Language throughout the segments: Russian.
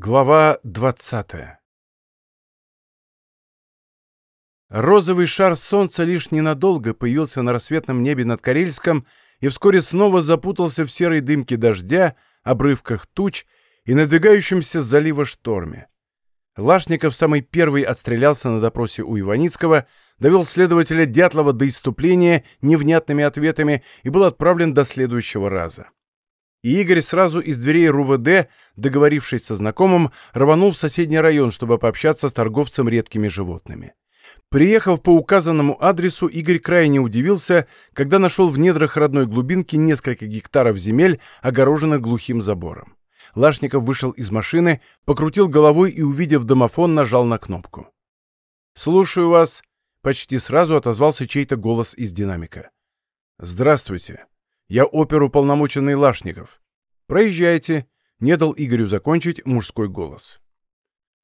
Глава 20 Розовый шар солнца лишь ненадолго появился на рассветном небе над Карельском и вскоре снова запутался в серой дымке дождя, обрывках туч и надвигающемся с залива шторме. Лашников самый первый отстрелялся на допросе у Иваницкого, довел следователя Дятлова до иступления невнятными ответами и был отправлен до следующего раза. И Игорь сразу из дверей РУВД, договорившись со знакомым, рванул в соседний район, чтобы пообщаться с торговцем редкими животными. Приехав по указанному адресу, Игорь крайне удивился, когда нашел в недрах родной глубинки несколько гектаров земель, огороженных глухим забором. Лашников вышел из машины, покрутил головой и, увидев домофон, нажал на кнопку. «Слушаю вас», — почти сразу отозвался чей-то голос из динамика. «Здравствуйте. Я оперуполномоченный Лашников. Проезжайте», — не дал Игорю закончить мужской голос.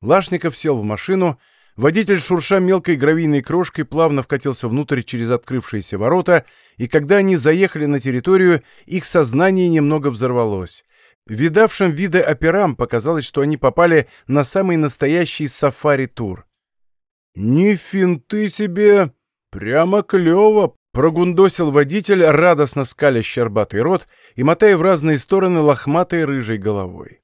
Лашников сел в машину, водитель, шурша мелкой гравийной крошкой, плавно вкатился внутрь через открывшиеся ворота, и когда они заехали на территорию, их сознание немного взорвалось. Видавшим виды операм показалось, что они попали на самый настоящий сафари-тур. «Ни финты себе! Прямо клево!» — прогундосил водитель, радостно скаля щербатый рот и мотая в разные стороны лохматой рыжей головой.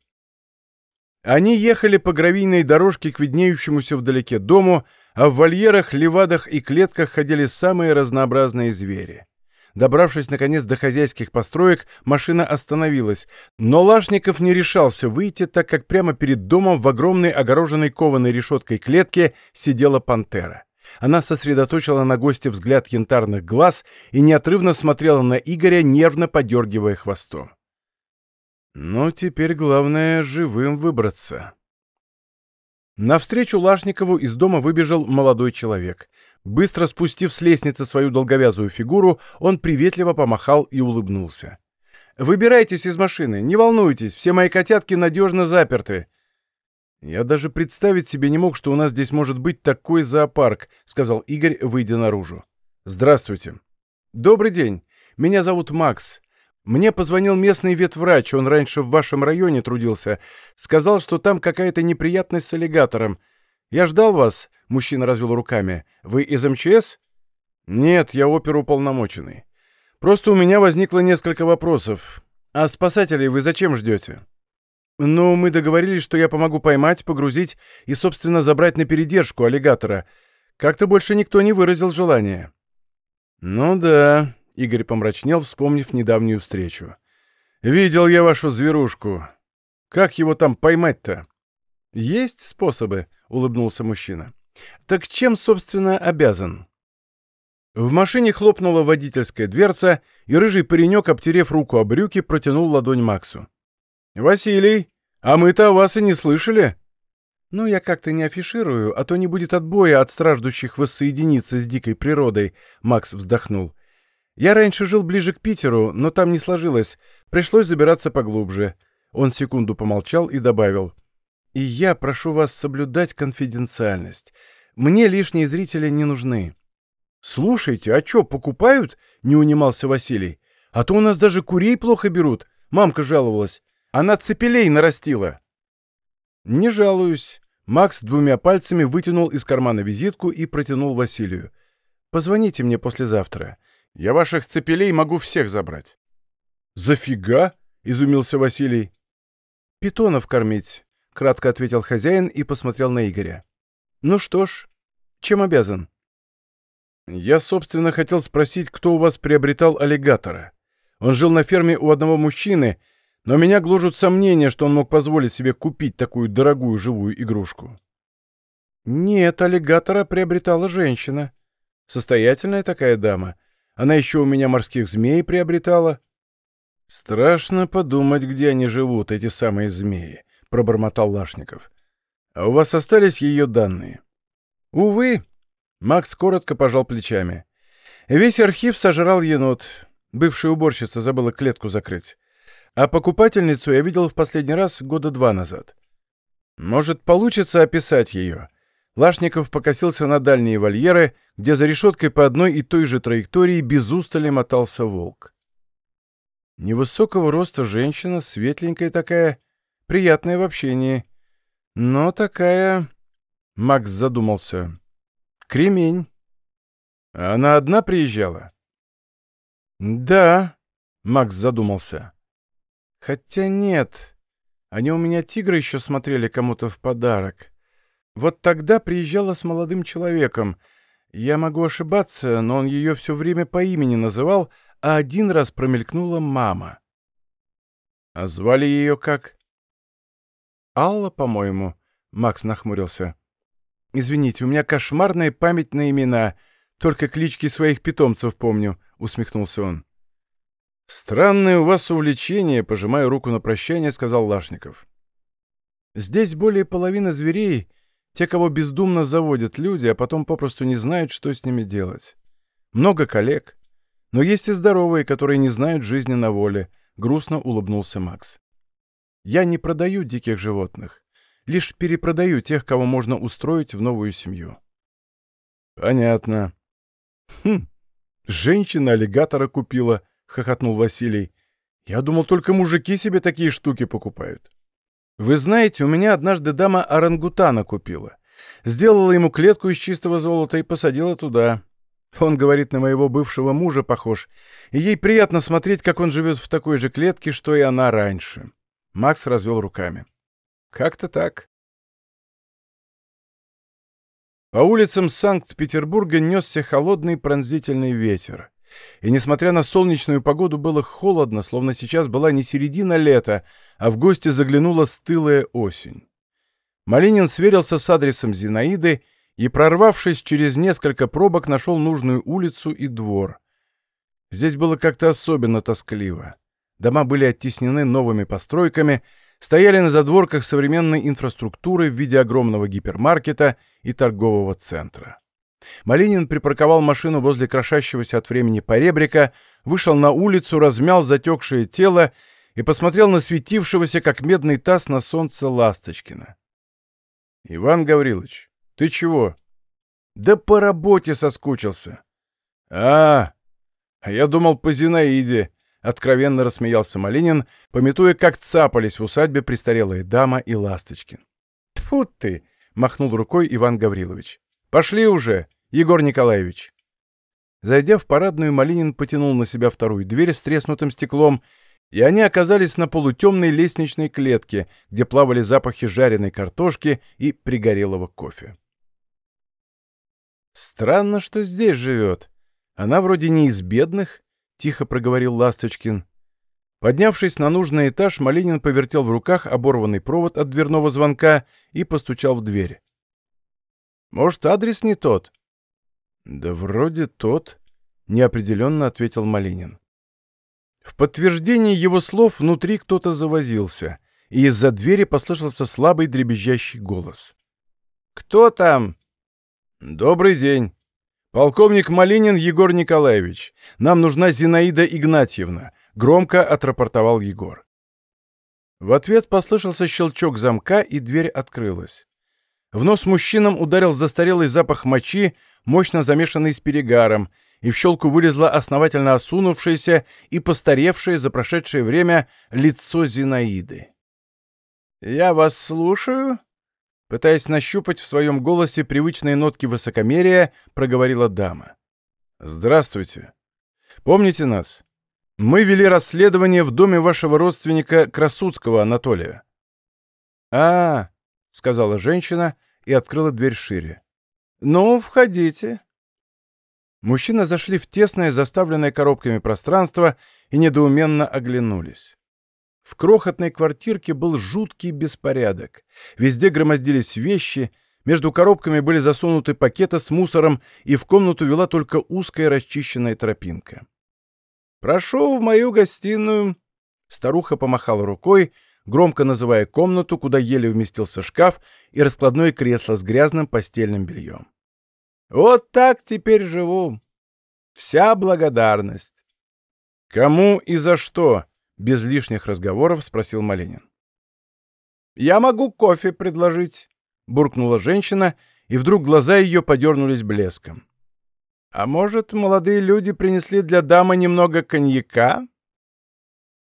Они ехали по гравийной дорожке к виднеющемуся вдалеке дому, а в вольерах, левадах и клетках ходили самые разнообразные звери. Добравшись, наконец, до хозяйских построек, машина остановилась, но Лашников не решался выйти, так как прямо перед домом в огромной огороженной кованой решеткой клетке сидела пантера. Она сосредоточила на госте взгляд янтарных глаз и неотрывно смотрела на Игоря, нервно подергивая хвостом. «Ну, теперь главное — живым выбраться». Навстречу Лашникову из дома выбежал молодой человек. Быстро спустив с лестницы свою долговязую фигуру, он приветливо помахал и улыбнулся. «Выбирайтесь из машины, не волнуйтесь, все мои котятки надежно заперты». «Я даже представить себе не мог, что у нас здесь может быть такой зоопарк», — сказал Игорь, выйдя наружу. «Здравствуйте». «Добрый день. Меня зовут Макс. Мне позвонил местный ветврач, он раньше в вашем районе трудился. Сказал, что там какая-то неприятность с аллигатором. Я ждал вас, — мужчина развел руками. Вы из МЧС? Нет, я оперуполномоченный. Просто у меня возникло несколько вопросов. А спасателей вы зачем ждете? Ну, мы договорились, что я помогу поймать, погрузить и, собственно, забрать на передержку аллигатора. Как-то больше никто не выразил желания. Ну да, Игорь помрачнел, вспомнив недавнюю встречу. «Видел я вашу зверушку. Как его там поймать-то?» «Есть способы», — улыбнулся мужчина. «Так чем, собственно, обязан?» В машине хлопнула водительская дверца, и рыжий паренек, обтерев руку о брюки, протянул ладонь Максу. «Василий, а мы-то о вас и не слышали!» «Ну, я как-то не афиширую, а то не будет отбоя от страждущих воссоединиться с дикой природой», — Макс вздохнул. Я раньше жил ближе к Питеру, но там не сложилось. Пришлось забираться поглубже. Он секунду помолчал и добавил. И я прошу вас соблюдать конфиденциальность. Мне лишние зрители не нужны. Слушайте, а чё, покупают? Не унимался Василий. А то у нас даже курей плохо берут. Мамка жаловалась. Она цепелей нарастила. Не жалуюсь. Макс двумя пальцами вытянул из кармана визитку и протянул Василию. «Позвоните мне послезавтра. Я ваших цепелей могу всех забрать». «Зафига?» — изумился Василий. «Питонов кормить», — кратко ответил хозяин и посмотрел на Игоря. «Ну что ж, чем обязан?» «Я, собственно, хотел спросить, кто у вас приобретал аллигатора. Он жил на ферме у одного мужчины, но меня гложут сомнения, что он мог позволить себе купить такую дорогую живую игрушку». «Нет, аллигатора приобретала женщина. Состоятельная такая дама. Она еще у меня морских змей приобретала. — Страшно подумать, где они живут, эти самые змеи, — пробормотал Лашников. — А у вас остались ее данные? — Увы. Макс коротко пожал плечами. Весь архив сожрал енот. Бывшая уборщица забыла клетку закрыть. А покупательницу я видел в последний раз года два назад. Может, получится описать ее? Лашников покосился на дальние вольеры, где за решеткой по одной и той же траектории без устали мотался волк. Невысокого роста женщина, светленькая такая, приятная в общении. Но такая... Макс задумался. Кремень. Она одна приезжала? Да, Макс задумался. Хотя нет. Они у меня тигра еще смотрели кому-то в подарок. Вот тогда приезжала с молодым человеком. Я могу ошибаться, но он ее все время по имени называл, а один раз промелькнула мама. А звали ее как? Алла, по-моему, Макс нахмурился. Извините, у меня кошмарная память на имена, только клички своих питомцев помню, усмехнулся он. Странное у вас увлечение, пожимая руку на прощание, сказал Лашников. Здесь более половины зверей те, кого бездумно заводят люди, а потом попросту не знают, что с ними делать. Много коллег. Но есть и здоровые, которые не знают жизни на воле, грустно улыбнулся Макс. Я не продаю диких животных, лишь перепродаю тех, кого можно устроить в новую семью. Понятно. Хм, женщина аллигатора купила, хохотнул Василий. Я думал, только мужики себе такие штуки покупают. Вы знаете, у меня однажды дама орангутана купила. Сделала ему клетку из чистого золота и посадила туда. Он говорит, на моего бывшего мужа похож, и ей приятно смотреть, как он живет в такой же клетке, что и она раньше. Макс развел руками. Как-то так. По улицам Санкт-Петербурга несся холодный пронзительный ветер. И несмотря на солнечную погоду, было холодно, словно сейчас была не середина лета, а в гости заглянула стылая осень. Малинин сверился с адресом Зинаиды и, прорвавшись через несколько пробок, нашел нужную улицу и двор. Здесь было как-то особенно тоскливо. Дома были оттеснены новыми постройками, стояли на задворках современной инфраструктуры в виде огромного гипермаркета и торгового центра. Малинин припарковал машину возле крошащегося от времени поребрика, вышел на улицу, размял затекшее тело и посмотрел на светившегося, как медный таз на солнце Ласточкина. — Иван Гаврилович, ты чего? — Да по работе соскучился. — А, а я думал по Зинаиде, — откровенно рассмеялся Малинин, пометуя, как цапались в усадьбе престарелая дама и Ласточкин. — Тьфу ты! — махнул рукой Иван Гаврилович. «Пошли уже, Егор Николаевич!» Зайдя в парадную, Малинин потянул на себя вторую дверь с треснутым стеклом, и они оказались на полутемной лестничной клетке, где плавали запахи жареной картошки и пригорелого кофе. «Странно, что здесь живет. Она вроде не из бедных», — тихо проговорил Ласточкин. Поднявшись на нужный этаж, Малинин повертел в руках оборванный провод от дверного звонка и постучал в дверь. Может, адрес не тот?» «Да вроде тот», — неопределенно ответил Малинин. В подтверждение его слов внутри кто-то завозился, и из-за двери послышался слабый дребезжащий голос. «Кто там?» «Добрый день. Полковник Малинин Егор Николаевич. Нам нужна Зинаида Игнатьевна», — громко отрапортовал Егор. В ответ послышался щелчок замка, и дверь открылась. В нос мужчинам ударил застарелый запах мочи, мощно замешанный с перегаром, и в щелку вылезло основательно осунувшееся и постаревшее за прошедшее время лицо Зинаиды. «Я вас слушаю», — пытаясь нащупать в своем голосе привычные нотки высокомерия, проговорила дама. «Здравствуйте. Помните нас? Мы вели расследование в доме вашего родственника Красудского Анатолия». «А, — сказала женщина и открыла дверь шире. «Ну, входите». Мужчины зашли в тесное, заставленное коробками пространство и недоуменно оглянулись. В крохотной квартирке был жуткий беспорядок. Везде громоздились вещи, между коробками были засунуты пакеты с мусором, и в комнату вела только узкая расчищенная тропинка. «Прошу в мою гостиную!» Старуха помахала рукой, громко называя комнату, куда еле вместился шкаф и раскладное кресло с грязным постельным бельем. «Вот так теперь живу. Вся благодарность». «Кому и за что?» — без лишних разговоров спросил Маленин. «Я могу кофе предложить», — буркнула женщина, и вдруг глаза ее подернулись блеском. «А может, молодые люди принесли для дамы немного коньяка?»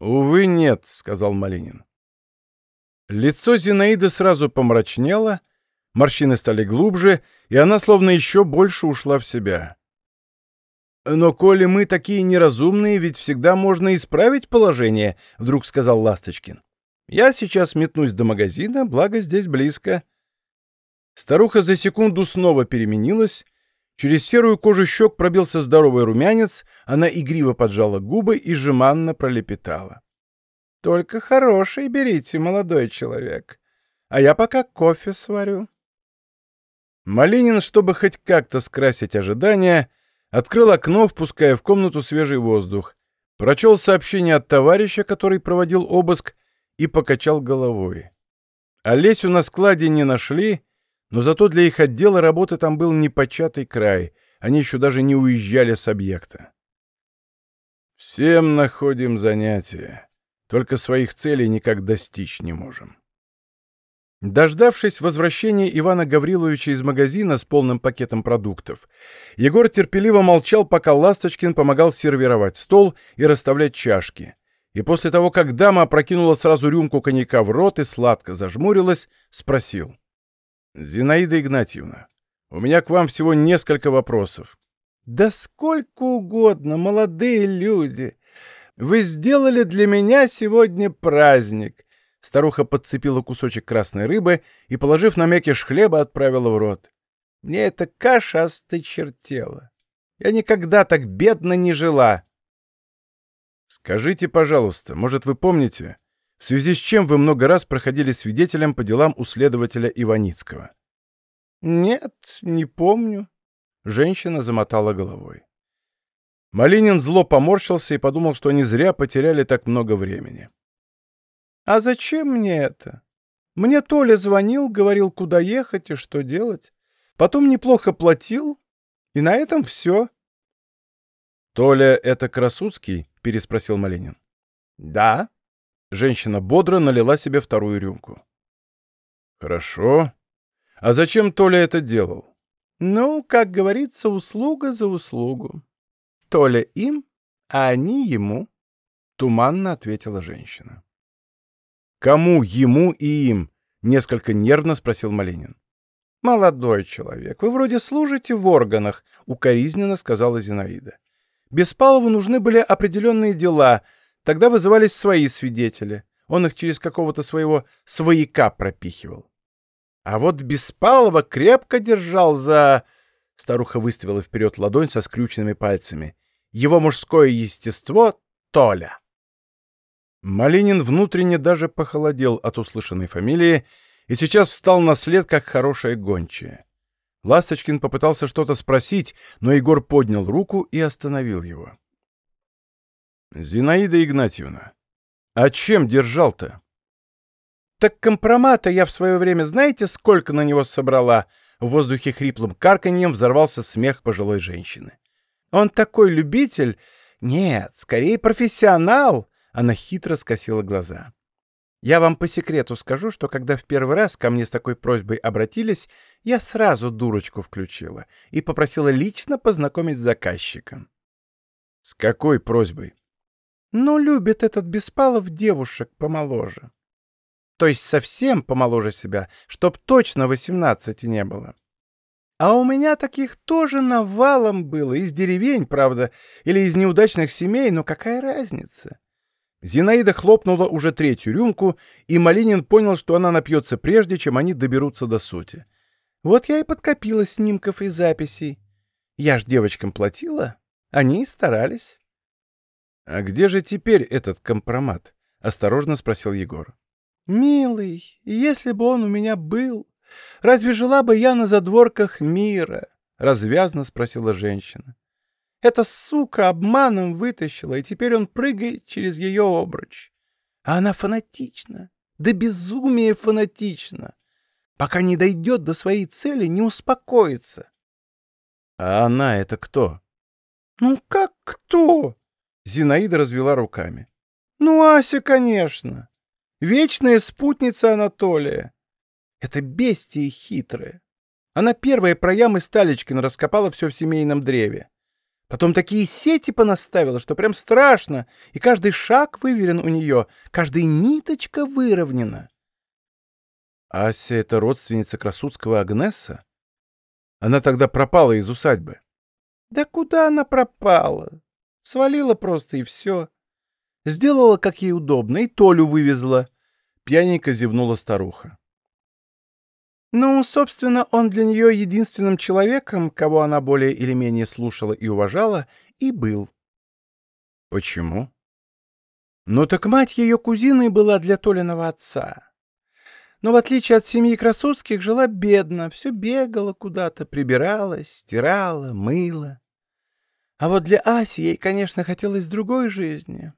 «Увы, нет», — сказал Малинин. Лицо Зинаиды сразу помрачнело, морщины стали глубже, и она словно еще больше ушла в себя. «Но коли мы такие неразумные, ведь всегда можно исправить положение», — вдруг сказал Ласточкин. «Я сейчас метнусь до магазина, благо здесь близко». Старуха за секунду снова переменилась. Через серую кожу щек пробился здоровый румянец, она игриво поджала губы и жеманно пролепетала. «Только хороший берите, молодой человек, а я пока кофе сварю». Малинин, чтобы хоть как-то скрасить ожидания, Открыл окно, впуская в комнату свежий воздух. Прочел сообщение от товарища, который проводил обыск, и покачал головой. Олесю на складе не нашли, но зато для их отдела работы там был непочатый край. Они еще даже не уезжали с объекта. «Всем находим занятия, только своих целей никак достичь не можем». Дождавшись возвращения Ивана Гавриловича из магазина с полным пакетом продуктов, Егор терпеливо молчал, пока Ласточкин помогал сервировать стол и расставлять чашки. И после того, как дама опрокинула сразу рюмку коньяка в рот и сладко зажмурилась, спросил. «Зинаида Игнатьевна, у меня к вам всего несколько вопросов». «Да сколько угодно, молодые люди! Вы сделали для меня сегодня праздник!» Старуха подцепила кусочек красной рыбы и, положив на мякиш хлеба, отправила в рот. «Мне эта каша осточертела. Я никогда так бедно не жила». «Скажите, пожалуйста, может, вы помните, в связи с чем вы много раз проходили свидетелем по делам у следователя Иваницкого?» «Нет, не помню», — женщина замотала головой. Малинин зло поморщился и подумал, что они зря потеряли так много времени. А зачем мне это? Мне Толя звонил, говорил, куда ехать и что делать. Потом неплохо платил, и на этом все. «Толя — это Красуцкий?» — переспросил Малинин. «Да». Женщина бодро налила себе вторую рюмку. «Хорошо. А зачем Толя это делал?» «Ну, как говорится, услуга за услугу. Толя им, а они ему», — туманно ответила женщина. «Кому? Ему и им?» — несколько нервно спросил Малинин. «Молодой человек, вы вроде служите в органах», — укоризненно сказала Зинаида. «Беспалову нужны были определенные дела, тогда вызывались свои свидетели. Он их через какого-то своего свояка пропихивал. А вот Беспалова крепко держал за...» Старуха выставила вперед ладонь со скрюченными пальцами. «Его мужское естество — Толя». Малинин внутренне даже похолодел от услышанной фамилии и сейчас встал на след, как хорошая гончая. Ласточкин попытался что-то спросить, но Егор поднял руку и остановил его. «Зинаида Игнатьевна, а чем держал-то?» «Так компромата я в свое время знаете, сколько на него собрала?» В воздухе хриплым карканьем взорвался смех пожилой женщины. «Он такой любитель? Нет, скорее профессионал!» Она хитро скосила глаза. «Я вам по секрету скажу, что когда в первый раз ко мне с такой просьбой обратились, я сразу дурочку включила и попросила лично познакомить с заказчиком». «С какой просьбой?» «Ну, любит этот Беспалов девушек помоложе. То есть совсем помоложе себя, чтоб точно восемнадцати не было. А у меня таких тоже навалом было, из деревень, правда, или из неудачных семей, но какая разница? Зинаида хлопнула уже третью рюмку, и Малинин понял, что она напьется прежде, чем они доберутся до сути. Вот я и подкопила снимков и записей. Я ж девочкам платила, они и старались. — А где же теперь этот компромат? — осторожно спросил Егор. — Милый, если бы он у меня был, разве жила бы я на задворках мира? — развязно спросила женщина. Эта сука обманом вытащила, и теперь он прыгает через ее обруч. А она фанатична, да безумие фанатична. Пока не дойдет до своей цели, не успокоится. — А она это кто? — Ну как кто? Зинаида развела руками. — Ну, Ася, конечно. Вечная спутница Анатолия. Это бестия хитрая. Она первая про ямы Сталичкина раскопала все в семейном древе. Потом такие сети понаставила, что прям страшно, и каждый шаг выверен у нее, каждая ниточка выровнена. Ася — это родственница Красудского Агнеса? Она тогда пропала из усадьбы. Да куда она пропала? Свалила просто и все. Сделала, как ей удобно, и Толю вывезла. Пьяненько зевнула старуха. Ну, собственно, он для нее единственным человеком, кого она более или менее слушала и уважала, и был. Почему? Ну так мать ее кузиной была для Толиного отца. Но в отличие от семьи Красудских, жила бедно, все бегала куда-то, прибиралась, стирала, мыла. А вот для Аси ей, конечно, хотелось другой жизни.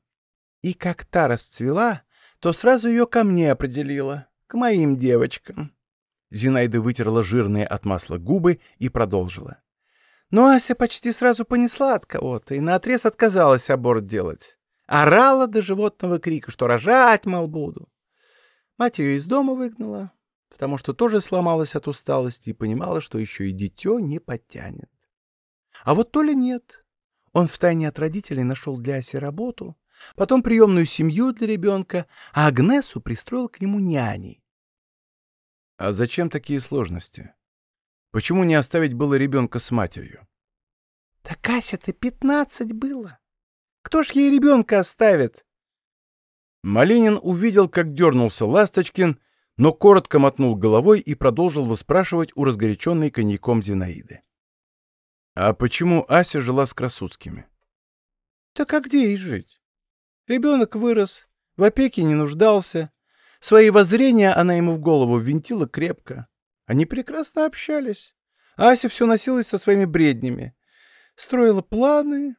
И как та расцвела, то сразу ее ко мне определила, к моим девочкам. Зинаида вытерла жирные от масла губы и продолжила. Но Ася почти сразу понесла от кого-то и наотрез отказалась аборт делать. Орала до животного крика, что рожать, мол, буду. Мать ее из дома выгнала, потому что тоже сломалась от усталости и понимала, что еще и дитё не подтянет. А вот Толя нет. Он втайне от родителей нашел для Аси работу, потом приемную семью для ребенка, а Агнесу пристроил к нему няней. А зачем такие сложности? Почему не оставить было ребенка с матерью? Так Ася-то пятнадцать было. Кто ж ей ребенка оставит? Малинин увидел, как дернулся Ласточкин, но коротко мотнул головой и продолжил выспрашивать у разгоряченной коньяком Зинаиды. А почему Ася жила с Красудскими? Так а где ей жить? Ребенок вырос, в опеке не нуждался, Свои воззрения она ему в голову ввинтила крепко. Они прекрасно общались. Ася все носилась со своими бреднями. Строила планы.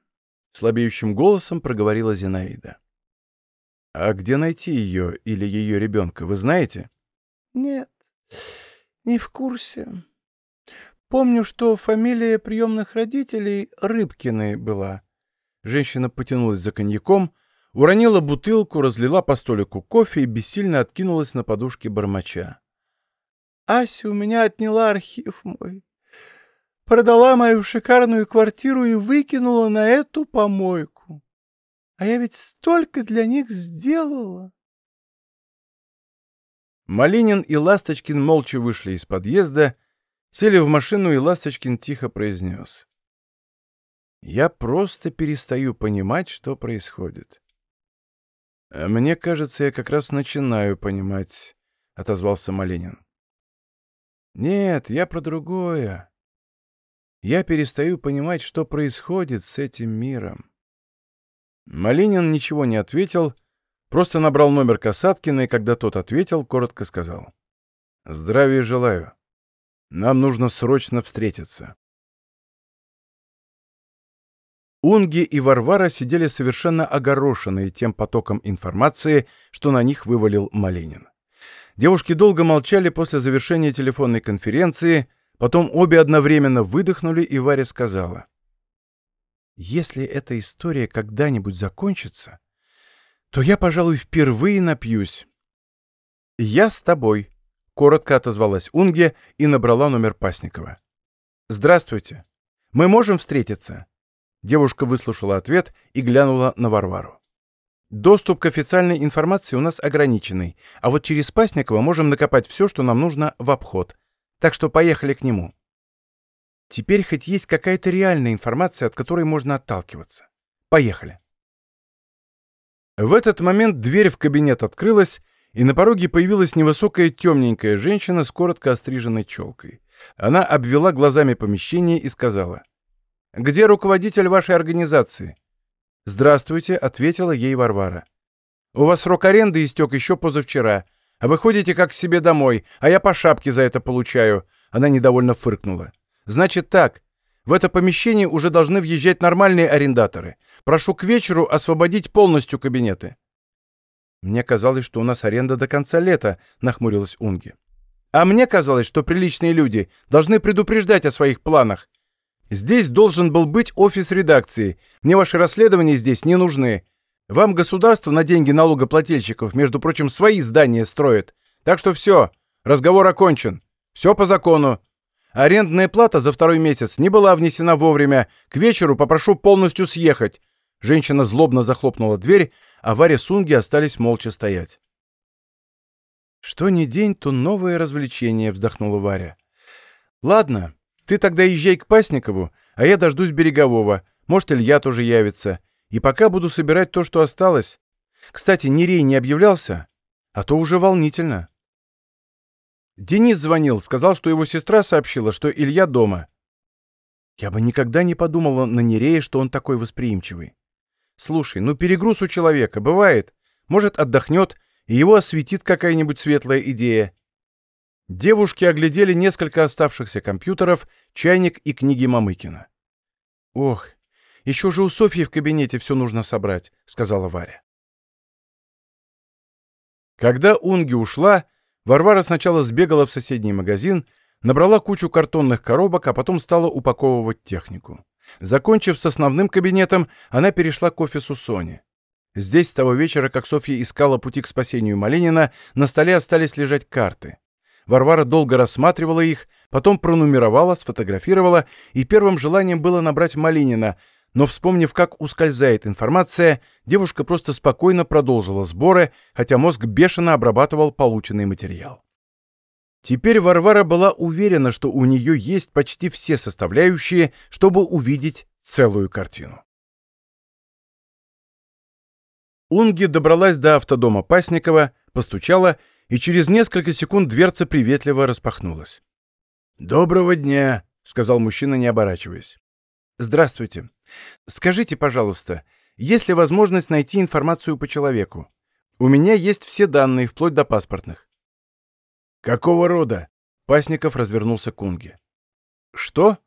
Слабеющим голосом проговорила Зинаида. — А где найти ее или ее ребенка, вы знаете? — Нет, не в курсе. Помню, что фамилия приемных родителей Рыбкины была. Женщина потянулась за коньяком, уронила бутылку, разлила по столику кофе и бессильно откинулась на подушке бормоча. «Ася у меня отняла архив мой, продала мою шикарную квартиру и выкинула на эту помойку. А я ведь столько для них сделала!» Малинин и Ласточкин молча вышли из подъезда, сели в машину, и Ласточкин тихо произнес. «Я просто перестаю понимать, что происходит. «Э, «Мне кажется, я как раз начинаю понимать», — отозвался Малинин. «Нет, я про другое. Я перестаю понимать, что происходит с этим миром». Малинин ничего не ответил, просто набрал номер Касаткина, и когда тот ответил, коротко сказал. «Здравия желаю. Нам нужно срочно встретиться». Унги и Варвара сидели совершенно огорошенные тем потоком информации, что на них вывалил Малинин. Девушки долго молчали после завершения телефонной конференции, потом обе одновременно выдохнули, и Варя сказала. «Если эта история когда-нибудь закончится, то я, пожалуй, впервые напьюсь». «Я с тобой», — коротко отозвалась Унге и набрала номер Пасникова. «Здравствуйте. Мы можем встретиться?» Девушка выслушала ответ и глянула на Варвару. «Доступ к официальной информации у нас ограниченный, а вот через Пасникова можем накопать все, что нам нужно в обход. Так что поехали к нему». Теперь хоть есть какая-то реальная информация, от которой можно отталкиваться. Поехали. В этот момент дверь в кабинет открылась, и на пороге появилась невысокая темненькая женщина с коротко остриженной челкой. Она обвела глазами помещение и сказала. Где руководитель вашей организации?» «Здравствуйте», — ответила ей Варвара. «У вас срок аренды истек еще позавчера, а вы ходите как к себе домой, а я по шапке за это получаю», — она недовольно фыркнула. «Значит так, в это помещение уже должны въезжать нормальные арендаторы. Прошу к вечеру освободить полностью кабинеты». «Мне казалось, что у нас аренда до конца лета», — нахмурилась Унги. «А мне казалось, что приличные люди должны предупреждать о своих планах», Здесь должен был быть офис редакции. Мне ваши расследования здесь не нужны. Вам государство на деньги налогоплательщиков, между прочим, свои здания строит. Так что все, разговор окончен. Все по закону. Арендная плата за второй месяц не была внесена вовремя. К вечеру попрошу полностью съехать. Женщина злобно захлопнула дверь, а Варя с Унги остались молча стоять. «Что ни день, то новое развлечение», — вздохнула Варя. «Ладно, ты тогда езжай к Пасникову, а я дождусь Берегового. Может, Илья тоже явится. И пока буду собирать то, что осталось. Кстати, Нерей не объявлялся? А то уже волнительно». Денис звонил, сказал, что его сестра сообщила, что Илья дома. Я бы никогда не подумала на Нерея, что он такой восприимчивый. Слушай, ну перегруз у человека, бывает. Может, отдохнет, и его осветит какая-нибудь светлая идея. Девушки оглядели несколько оставшихся компьютеров, чайник и книги Мамыкина. «Ох, еще же у Софьи в кабинете все нужно собрать», — сказала Варя. Когда Унги ушла, Варвара сначала сбегала в соседний магазин, набрала кучу картонных коробок, а потом стала упаковывать технику. Закончив с основным кабинетом, она перешла к офису Сони. Здесь с того вечера, как Софья искала пути к спасению Малинина, на столе остались лежать карты. Варвара долго рассматривала их, потом пронумеровала, сфотографировала, и первым желанием было набрать Малинина, но, вспомнив, как ускользает информация, девушка просто спокойно продолжила сборы, хотя мозг бешено обрабатывал полученный материал. Теперь Варвара была уверена, что у нее есть почти все составляющие, чтобы увидеть целую картину. Унги добралась до автодома Пасникова, постучала, и через несколько секунд дверца приветливо распахнулась. «Доброго дня», — сказал мужчина, не оборачиваясь. «Здравствуйте. Скажите, пожалуйста, есть ли возможность найти информацию по человеку? У меня есть все данные, вплоть до паспортных». «Какого рода?» Пасников развернулся к Унге. «Что?»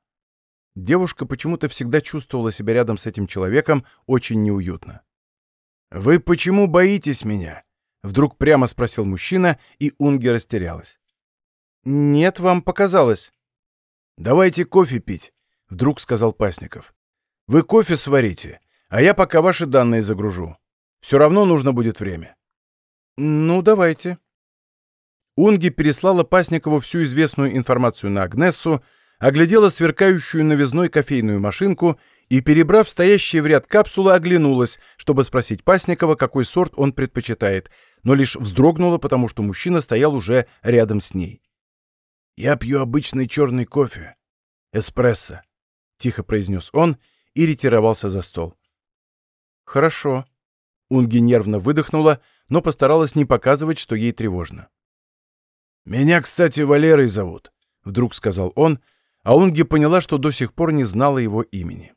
Девушка почему-то всегда чувствовала себя рядом с этим человеком очень неуютно. «Вы почему боитесь меня?» Вдруг прямо спросил мужчина, и Унги растерялась. «Нет, вам показалось». «Давайте кофе пить», — вдруг сказал Пасников. «Вы кофе сварите, а я пока ваши данные загружу. Все равно нужно будет время». «Ну, давайте». Унги переслала Пасникову всю известную информацию на Агнессу, оглядела сверкающую новизной кофейную машинку и, перебрав стоящие в ряд капсулы, оглянулась, чтобы спросить Пасникова, какой сорт он предпочитает, но лишь вздрогнула, потому что мужчина стоял уже рядом с ней. «Я пью обычный черный кофе. Эспрессо», — тихо произнес он и ретировался за стол. «Хорошо». Унги нервно выдохнула, но постаралась не показывать, что ей тревожно. «Меня, кстати, Валерой зовут», — вдруг сказал он, а Унги поняла, что до сих пор не знала его имени.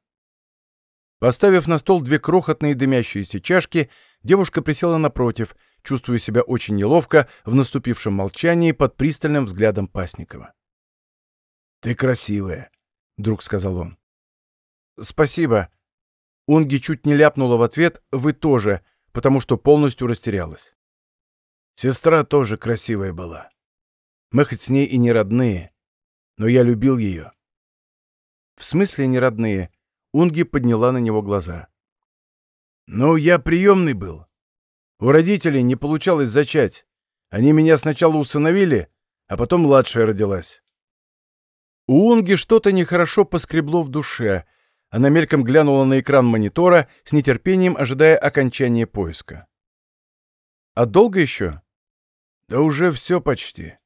Поставив на стол две крохотные дымящиеся чашки, девушка присела напротив, чувствуя себя очень неловко в наступившем молчании под пристальным взглядом Пасникова. «Ты красивая», — вдруг сказал он. «Спасибо». Унги чуть не ляпнула в ответ «Вы тоже», потому что полностью растерялась. «Сестра тоже красивая была. Мы хоть с ней и не родные, но я любил ее. В смысле не родные? Унги подняла на него глаза. Ну, я приемный был. У родителей не получалось зачать. Они меня сначала усыновили, а потом младшая родилась. У Унги что-то нехорошо поскребло в душе. Она мельком глянула на экран монитора, с нетерпением ожидая окончания поиска. «А долго еще?» «Да уже все почти.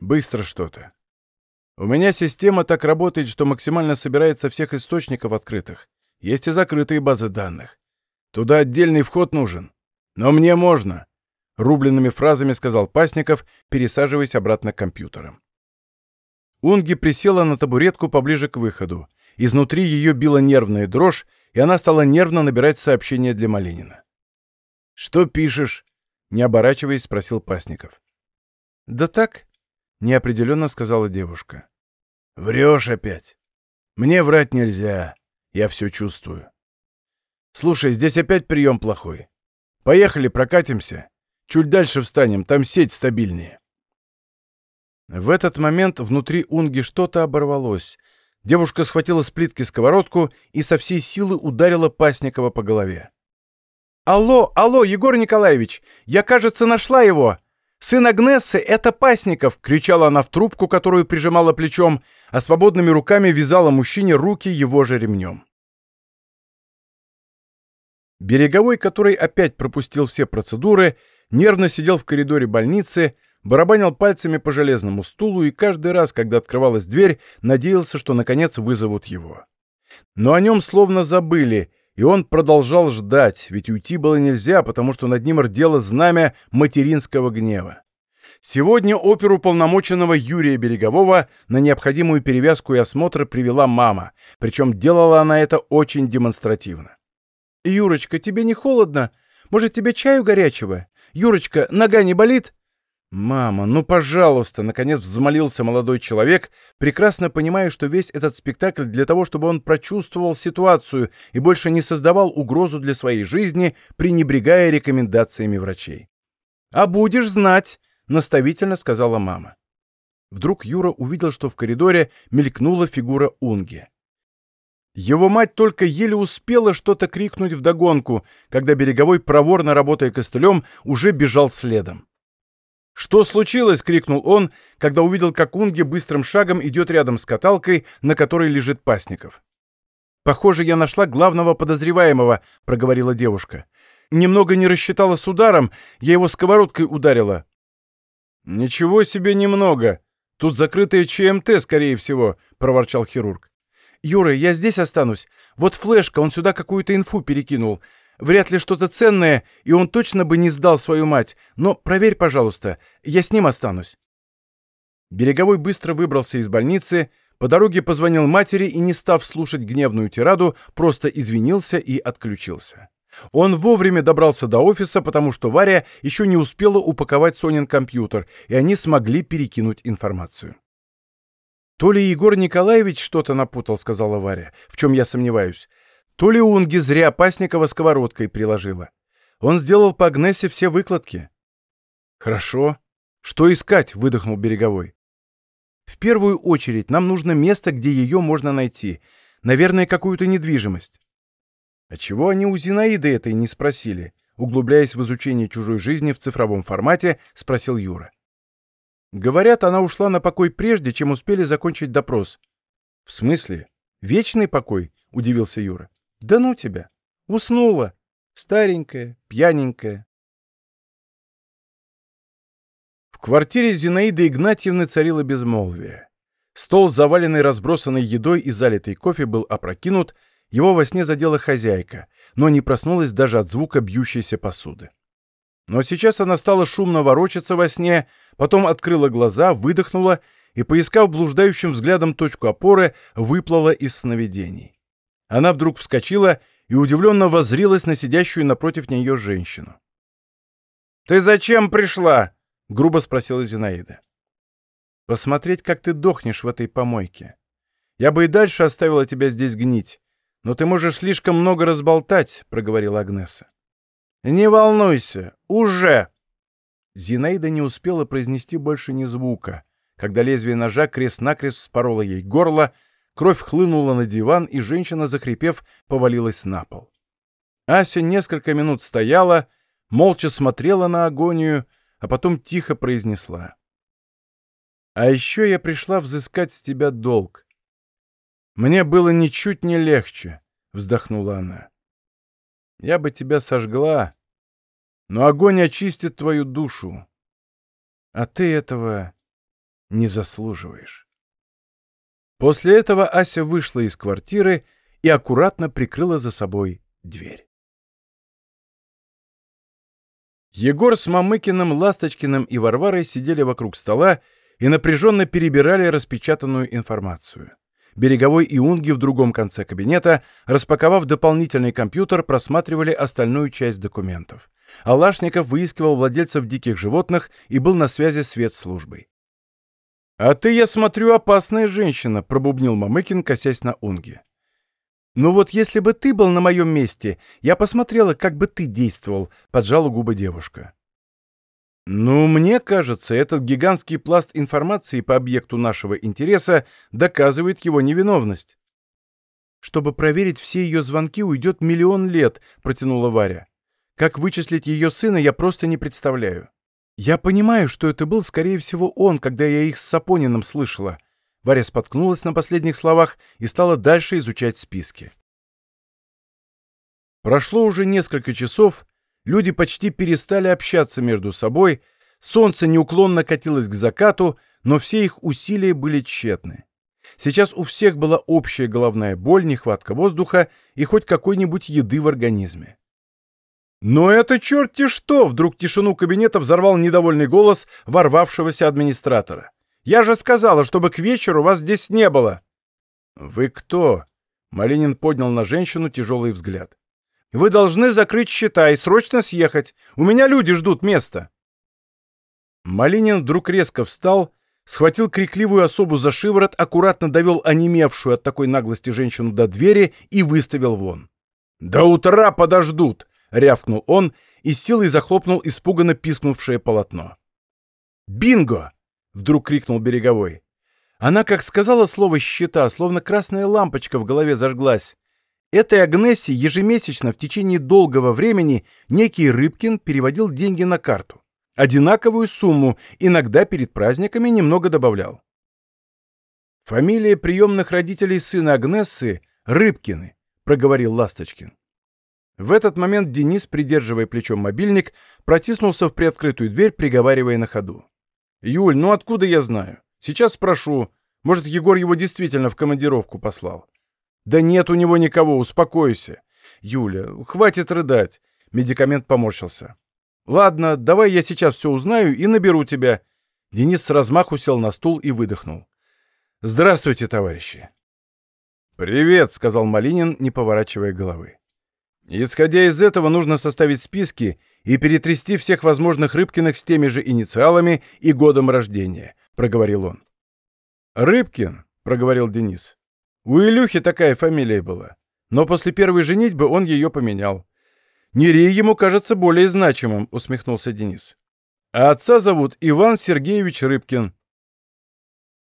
Быстро что-то. У меня система так работает, что максимально собирает со всех источников открытых. Есть и закрытые базы данных. Туда отдельный вход нужен. Но мне можно. Рубленными фразами сказал Пасников, пересаживаясь обратно к компьютерам. Унги присела на табуретку поближе к выходу. Изнутри ее била нервная дрожь, и она стала нервно набирать сообщение для Малинина. «Что пишешь?» — не оборачиваясь, спросил Пасников. «Да так, — неопределенно сказала девушка. «Врешь опять. Мне врать нельзя. Я все чувствую. Слушай, здесь опять прием плохой. Поехали, прокатимся. Чуть дальше встанем, там сеть стабильнее». В этот момент внутри Унги что-то оборвалось. Девушка схватила с плитки сковородку и со всей силы ударила Пасникова по голове. «Алло, алло, Егор Николаевич! Я, кажется, нашла его!» «Сын Агнессы — это Пасников!» — кричала она в трубку, которую прижимала плечом, а свободными руками вязала мужчине руки его же ремнем. Береговой, который опять пропустил все процедуры, нервно сидел в коридоре больницы, барабанил пальцами по железному стулу и каждый раз, когда открывалась дверь, надеялся, что наконец вызовут его. Но о нем словно забыли, и он продолжал ждать, ведь уйти было нельзя, потому что над ним рдело знамя материнского гнева. Сегодня оперу полномоченного Юрия Берегового на необходимую перевязку и осмотр привела мама, причем делала она это очень демонстративно. «Юрочка, тебе не холодно? Может, тебе чаю горячего? Юрочка, нога не болит?» «Мама, ну, пожалуйста!» — наконец взмолился молодой человек, прекрасно понимая, что весь этот спектакль для того, чтобы он прочувствовал ситуацию и больше не создавал угрозу для своей жизни, пренебрегая рекомендациями врачей. «А будешь знать!» — наставительно сказала мама. Вдруг Юра увидел, что в коридоре мелькнула фигура Унги. Его мать только еле успела что-то крикнуть вдогонку, когда Береговой, проворно работая костылем, уже бежал следом. «Что случилось?» — крикнул он, когда увидел, как Унги быстрым шагом идет рядом с каталкой, на которой лежит Пасников. «Похоже, я нашла главного подозреваемого», — проговорила девушка. «Немного не рассчитала с ударом, я его сковородкой ударила». «Ничего себе немного! Тут закрытое ЧМТ, скорее всего», — проворчал хирург. «Юра, я здесь останусь. Вот флешка, он сюда какую-то инфу перекинул. Вряд ли что-то ценное, и он точно бы не сдал свою мать. Но проверь, пожалуйста, я с ним останусь». Береговой быстро выбрался из больницы, по дороге позвонил матери и, не став слушать гневную тираду, просто извинился и отключился. Он вовремя добрался до офиса, потому что Варя еще не успела упаковать Сонин компьютер, и они смогли перекинуть информацию. «То ли Егор Николаевич что-то напутал», — сказала Варя, — «в чем я сомневаюсь. То ли Унги зря Пасникова сковородкой приложила. Он сделал по Агнессе все выкладки. Хорошо. Что искать? Выдохнул Береговой. В первую очередь нам нужно место, где ее можно найти. Наверное, какую-то недвижимость. А чего они у Зинаиды этой не спросили? Углубляясь в изучение чужой жизни в цифровом формате, спросил Юра. Говорят, она ушла на покой прежде, чем успели закончить допрос. В смысле? Вечный покой? Удивился Юра. Да ну тебя! Уснула! Старенькая, пьяненькая. В квартире Зинаиды Игнатьевны царило безмолвие. Стол, заваленный разбросанной едой и залитый кофе, был опрокинут, его во сне задела хозяйка, но не проснулась даже от звука бьющейся посуды. Но сейчас она стала шумно ворочаться во сне, потом открыла глаза, выдохнула и, поискав блуждающим взглядом точку опоры, выплыла из сновидений. Она вдруг вскочила и удивленно воззрилась на сидящую напротив нее женщину. «Ты зачем пришла?» — грубо спросила Зинаида. «Посмотреть, как ты дохнешь в этой помойке. Я бы и дальше оставила тебя здесь гнить, но ты можешь слишком много разболтать», — проговорила Агнеса. «Не волнуйся, уже!» Зинаида не успела произнести больше ни звука, когда лезвие ножа крест-накрест вспороло ей горло, Кровь хлынула на диван, и женщина, захрипев, повалилась на пол. Ася несколько минут стояла, молча смотрела на агонию, а потом тихо произнесла. «А еще я пришла взыскать с тебя долг. Мне было ничуть не легче», — вздохнула она. «Я бы тебя сожгла, но огонь очистит твою душу, а ты этого не заслуживаешь». После этого Ася вышла из квартиры и аккуратно прикрыла за собой дверь. Егор с Мамыкиным, Ласточкиным и Варварой сидели вокруг стола и напряженно перебирали распечатанную информацию. Береговой и Унги в другом конце кабинета, распаковав дополнительный компьютер, просматривали остальную часть документов. Алашников выискивал владельцев диких животных и был на связи с ветслужбой. «А ты, я смотрю, опасная женщина», — пробубнил Мамыкин, косясь на Унги. «Ну вот если бы ты был на моем месте, я посмотрела, как бы ты действовал», — поджала губы девушка. «Ну, мне кажется, этот гигантский пласт информации по объекту нашего интереса доказывает его невиновность». «Чтобы проверить все ее звонки, уйдет миллион лет», — протянула Варя. «Как вычислить ее сына, я просто не представляю». «Я понимаю, что это был, скорее всего, он, когда я их с Сапониным слышала». Варя споткнулась на последних словах и стала дальше изучать списки. Прошло уже несколько часов, люди почти перестали общаться между собой, солнце неуклонно катилось к закату, но все их усилия были тщетны. Сейчас у всех была общая головная боль, нехватка воздуха и хоть какой-нибудь еды в организме. «Но это черти что!» — вдруг тишину кабинета взорвал недовольный голос ворвавшегося администратора. «Я же сказала, чтобы к вечеру вас здесь не было!» «Вы кто?» — Малинин поднял на женщину тяжелый взгляд. «Вы должны закрыть счета и срочно съехать. У меня люди ждут места!» Малинин вдруг резко встал, схватил крикливую особу за шиворот, аккуратно довел онемевшую от такой наглости женщину до двери и выставил вон. «До утра подождут!» — рявкнул он и силой захлопнул испуганно пискнувшее полотно. «Бинго!» — вдруг крикнул Береговой. Она, как сказала слово «счета», словно красная лампочка в голове зажглась. Этой Агнессе ежемесячно в течение долгого времени некий Рыбкин переводил деньги на карту. Одинаковую сумму, иногда перед праздниками немного добавлял. «Фамилия приемных родителей сына Агнессы — Рыбкины», — проговорил Ласточкин. В этот момент Денис, придерживая плечом мобильник, протиснулся в приоткрытую дверь, приговаривая на ходу. «Юль, ну откуда я знаю? Сейчас спрошу. Может, Егор его действительно в командировку послал?» «Да нет у него никого, успокойся». «Юля, хватит рыдать». Медикамент поморщился. «Ладно, давай я сейчас все узнаю и наберу тебя». Денис с размаху сел на стул и выдохнул. «Здравствуйте, товарищи». «Привет», — сказал Малинин, не поворачивая головы. Исходя из этого, нужно составить списки и перетрясти всех возможных Рыбкиных с теми же инициалами и годом рождения, — проговорил он. «Рыбкин», — проговорил Денис. «У Илюхи такая фамилия была, но после первой женитьбы он ее поменял. Нерей ему кажется более значимым», — усмехнулся Денис. «А отца зовут Иван Сергеевич Рыбкин».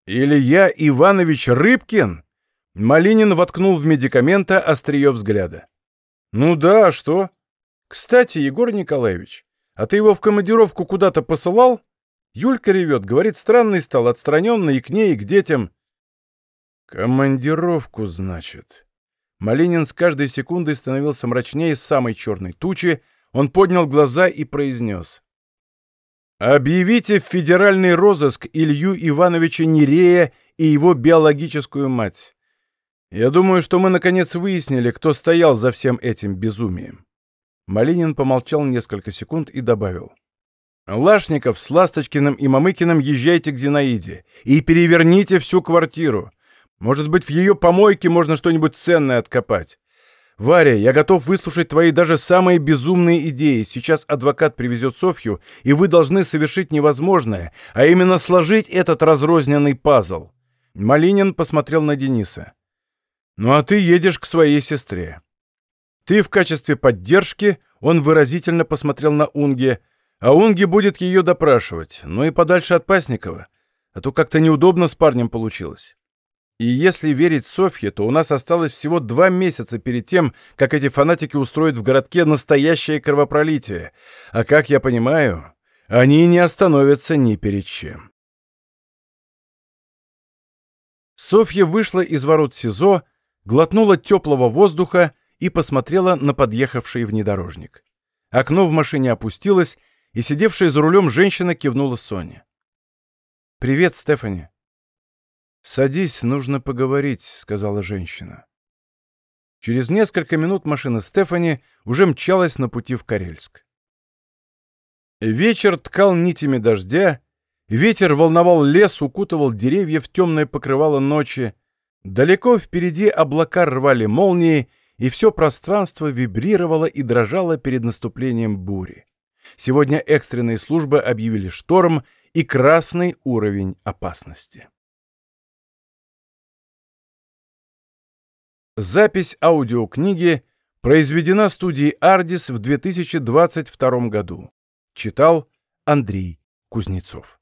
«Илья Иванович Рыбкин?» Малинин воткнул в медикамента острие взгляда. «Ну да, а что? Кстати, Егор Николаевич, а ты его в командировку куда-то посылал? Юлька ревет, говорит, странный стал, отстраненный и к ней, и к детям». «Командировку, значит». Малинин с каждой секундой становился мрачнее самой черной тучи, он поднял глаза и произнес. «Объявите в федеральный розыск Илью Ивановича Нерея и его биологическую мать. Я думаю, что мы наконец выяснили, кто стоял за всем этим безумием. Малинин помолчал несколько секунд и добавил. «Лашников с Ласточкиным и Мамыкиным езжайте к Зинаиде и переверните всю квартиру. Может быть, в ее помойке можно что-нибудь ценное откопать. Варя, я готов выслушать твои даже самые безумные идеи. Сейчас адвокат привезет Софью, и вы должны совершить невозможное, а именно сложить этот разрозненный пазл». Малинин посмотрел на Дениса. Ну а ты едешь к своей сестре. Ты в качестве поддержки, он выразительно посмотрел на Унге, а Унги будет ее допрашивать, ну и подальше от Пасникова, а то как-то неудобно с парнем получилось. И если верить Софье, то у нас осталось всего два месяца перед тем, как эти фанатики устроят в городке настоящее кровопролитие. А как я понимаю, они не остановятся ни перед чем. Софья вышла из ворот СИЗО, глотнула теплого воздуха и посмотрела на подъехавший внедорожник. Окно в машине опустилось, и сидевшая за рулем женщина кивнула Соне. «Привет, Стефани». «Садись, нужно поговорить», — сказала женщина. Через несколько минут машина Стефани уже мчалась на пути в Карельск. Вечер ткал нитями дождя, ветер волновал лес, укутывал деревья в темное покрывало ночи, Далеко впереди облака рвали молнии, и все пространство вибрировало и дрожало перед наступлением бури. Сегодня экстренные службы объявили шторм и красный уровень опасности. Запись аудиокниги произведена студией «Ардис» в 2022 году. Читал Андрей Кузнецов.